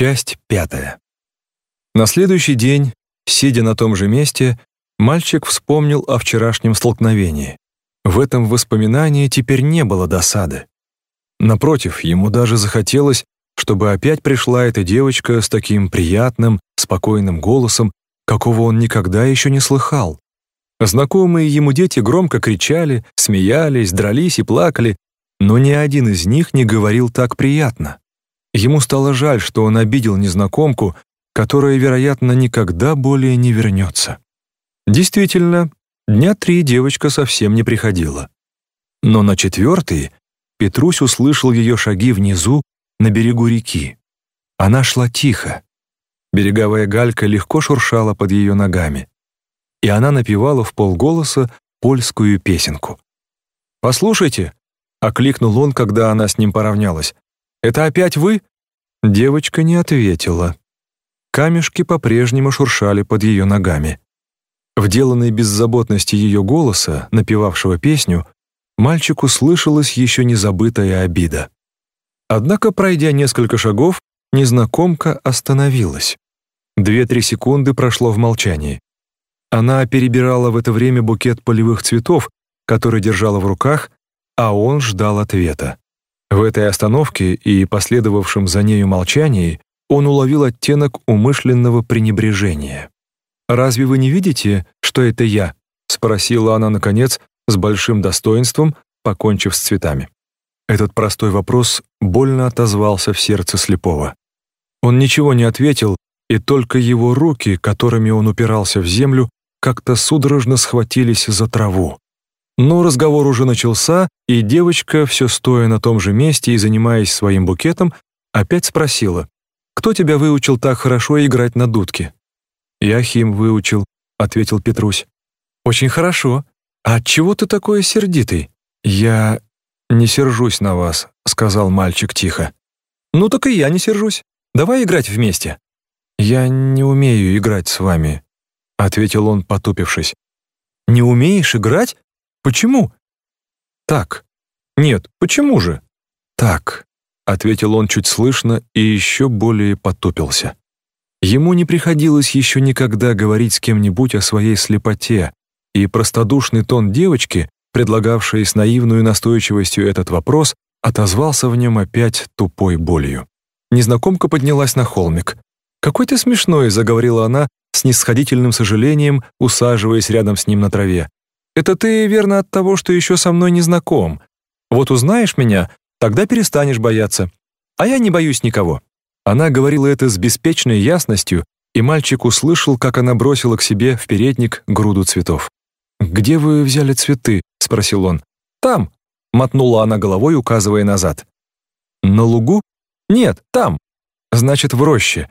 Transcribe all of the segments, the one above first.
Часть пятая. На следующий день, сидя на том же месте, мальчик вспомнил о вчерашнем столкновении. В этом воспоминании теперь не было досады. Напротив, ему даже захотелось, чтобы опять пришла эта девочка с таким приятным, спокойным голосом, какого он никогда еще не слыхал. Знакомые ему дети громко кричали, смеялись, дрались и плакали, но ни один из них не говорил так приятно. Ему стало жаль, что он обидел незнакомку, которая, вероятно, никогда более не вернется. Действительно, дня три девочка совсем не приходила. Но на четвертый Петрусь услышал ее шаги внизу, на берегу реки. Она шла тихо. Береговая галька легко шуршала под ее ногами. И она напевала в полголоса польскую песенку. «Послушайте», — окликнул он, когда она с ним поравнялась, «это опять вы?» Девочка не ответила. Камешки по-прежнему шуршали под ее ногами. В деланной беззаботности ее голоса, напевавшего песню, мальчику слышалась еще незабытая обида. Однако, пройдя несколько шагов, незнакомка остановилась. Две-три секунды прошло в молчании. Она перебирала в это время букет полевых цветов, который держала в руках, а он ждал ответа. В этой остановке и последовавшем за нею молчании он уловил оттенок умышленного пренебрежения. «Разве вы не видите, что это я?» — спросила она, наконец, с большим достоинством, покончив с цветами. Этот простой вопрос больно отозвался в сердце слепого. Он ничего не ответил, и только его руки, которыми он упирался в землю, как-то судорожно схватились за траву. Но разговор уже начался, и девочка, все стоя на том же месте и занимаясь своим букетом, опять спросила, «Кто тебя выучил так хорошо играть на дудке?» «Я Хим выучил», — ответил Петрусь. «Очень хорошо. А отчего ты такой сердитый?» «Я «Не сержусь на вас», — сказал мальчик тихо. «Ну так и я не сержусь. Давай играть вместе». «Я не умею играть с вами», — ответил он, потупившись. «Не умеешь играть? Почему?» «Так». «Нет, почему же?» «Так», — ответил он чуть слышно и еще более потупился. Ему не приходилось еще никогда говорить с кем-нибудь о своей слепоте, и простодушный тон девочки предлагавший с наивной настойчивостью этот вопрос, отозвался в нем опять тупой болью. Незнакомка поднялась на холмик. «Какой ты смешной», — заговорила она с нисходительным сожалением, усаживаясь рядом с ним на траве. «Это ты, верно, от того, что еще со мной не знаком. Вот узнаешь меня, тогда перестанешь бояться. А я не боюсь никого». Она говорила это с беспечной ясностью, и мальчик услышал, как она бросила к себе в передник груду цветов. «Где вы взяли цветы?» — спросил он. «Там», — мотнула она головой, указывая назад. «На лугу?» «Нет, там». «Значит, в роще.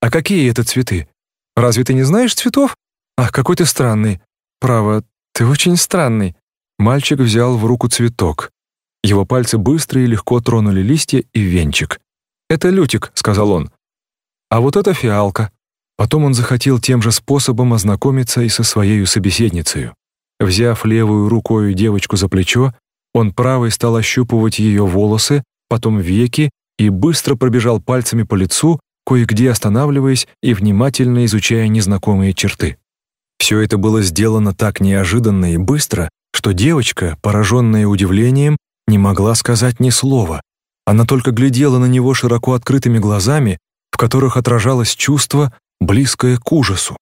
А какие это цветы? Разве ты не знаешь цветов? Ах, какой ты странный. Право, ты очень странный». Мальчик взял в руку цветок. Его пальцы быстро и легко тронули листья и венчик. «Это лютик», — сказал он. «А вот это фиалка». Потом он захотел тем же способом ознакомиться и со своей собеседницей. Взяв левую рукой девочку за плечо, он правой стал ощупывать ее волосы, потом веки и быстро пробежал пальцами по лицу, кое-где останавливаясь и внимательно изучая незнакомые черты. Все это было сделано так неожиданно и быстро, что девочка, пораженная удивлением, не могла сказать ни слова. Она только глядела на него широко открытыми глазами, в которых отражалось чувство, близкое к ужасу.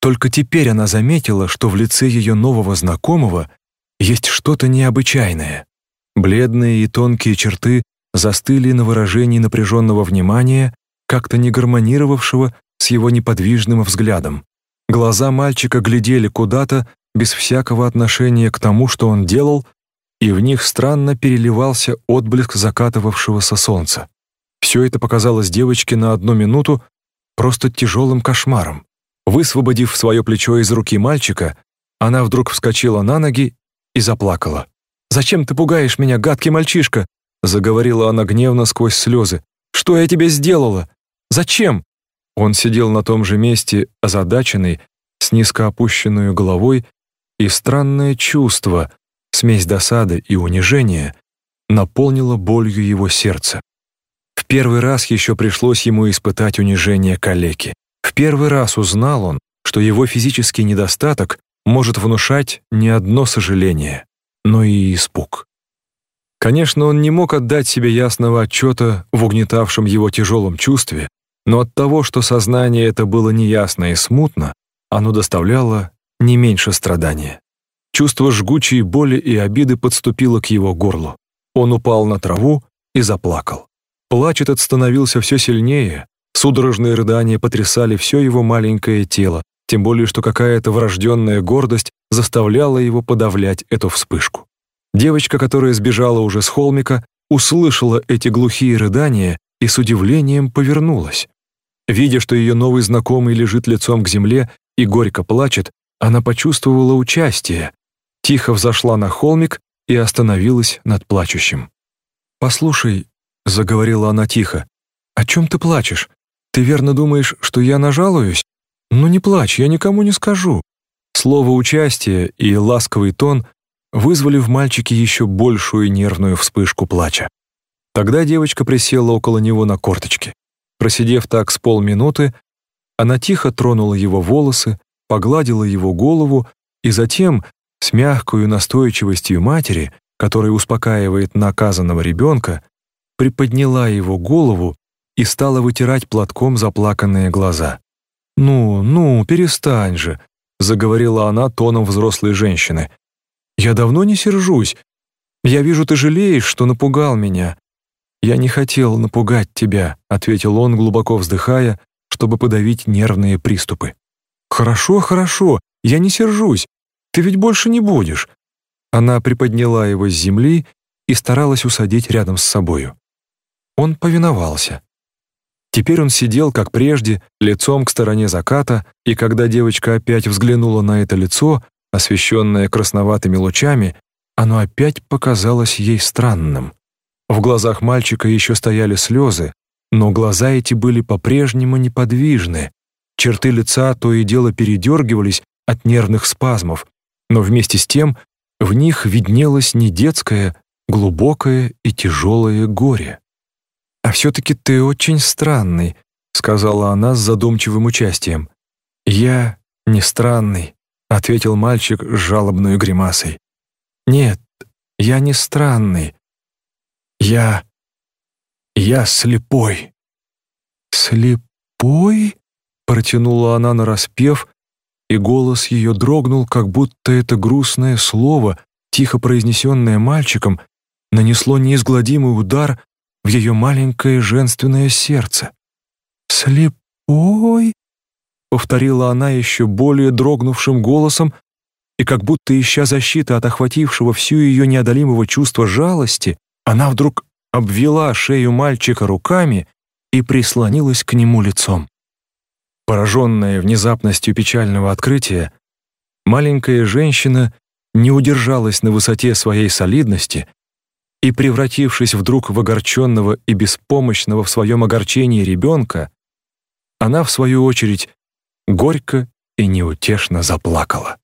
Только теперь она заметила, что в лице ее нового знакомого есть что-то необычайное. Бледные и тонкие черты застыли на выражении напряженного внимания, как-то не гармонировавшего с его неподвижным взглядом. Глаза мальчика глядели куда-то без всякого отношения к тому, что он делал, и в них странно переливался отблеск закатывавшегося солнца. Все это показалось девочке на одну минуту просто тяжелым кошмаром. Высвободив свое плечо из руки мальчика, она вдруг вскочила на ноги и заплакала. «Зачем ты пугаешь меня, гадкий мальчишка?» заговорила она гневно сквозь слезы. «Что я тебе сделала? Зачем?» Он сидел на том же месте, озадаченный, с низко опущенной головой, и странное чувство, смесь досады и унижения, наполнило болью его сердце. В первый раз еще пришлось ему испытать унижение калеки. В первый раз узнал он, что его физический недостаток может внушать не одно сожаление, но и испуг. Конечно, он не мог отдать себе ясного отчета в угнетавшем его тяжелом чувстве, но от того, что сознание это было неясно и смутно, оно доставляло не меньше страдания. Чувство жгучей боли и обиды подступило к его горлу. Он упал на траву и заплакал. Плач этот становился все сильнее, судорожные рыдания потрясали все его маленькое тело, тем более что какая-то врожденная гордость заставляла его подавлять эту вспышку. Девочка, которая сбежала уже с холмика, услышала эти глухие рыдания и с удивлением повернулась. Видя, что ее новый знакомый лежит лицом к земле и горько плачет, она почувствовала участие, тихо взошла на холмик и остановилась над плачущим. «Послушай», — заговорила она тихо, — «о чем ты плачешь? Ты верно думаешь, что я нажалуюсь? Ну не плачь, я никому не скажу». Слово «участие» и ласковый тон вызвали в мальчике еще большую нервную вспышку плача. Тогда девочка присела около него на корточки. Просидев так с полминуты, она тихо тронула его волосы, погладила его голову и затем, с мягкой настойчивостью матери, которая успокаивает наказанного ребенка, приподняла его голову и стала вытирать платком заплаканные глаза. «Ну, ну, перестань же», — заговорила она тоном взрослой женщины. Я давно не сержусь. Я вижу, ты жалеешь, что напугал меня. Я не хотел напугать тебя, ответил он, глубоко вздыхая, чтобы подавить нервные приступы. Хорошо, хорошо, я не сержусь. Ты ведь больше не будешь. Она приподняла его с земли и старалась усадить рядом с собою. Он повиновался. Теперь он сидел, как прежде, лицом к стороне заката, и когда девочка опять взглянула на это лицо, Освещенное красноватыми лучами, оно опять показалось ей странным. В глазах мальчика еще стояли слезы, но глаза эти были по-прежнему неподвижны. Черты лица то и дело передергивались от нервных спазмов, но вместе с тем в них виднелось не детское, глубокое и тяжелое горе. «А все-таки ты очень странный», — сказала она с задумчивым участием. «Я не странный ответил мальчик с жалобной гримасой. Нет, я не странный. Я я слепой. Слепой? протянула она нараспев, и голос ее дрогнул, как будто это грустное слово, тихо произнесенное мальчиком, нанесло неизгладимый удар в ее маленькое женственное сердце. «Слепой?» повторила она еще более дрогнувшим голосом, и как будто ища защиты от охватившего всю ее неодолимого чувства жалости, она вдруг обвела шею мальчика руками и прислонилась к нему лицом. Пораженная внезапностью печального открытия, маленькая женщина не удержалась на высоте своей солидности и, превратившись вдруг в огорченного и беспомощного в своем огорчении ребенка, она, в свою очередь, горько и неутешно заплакала.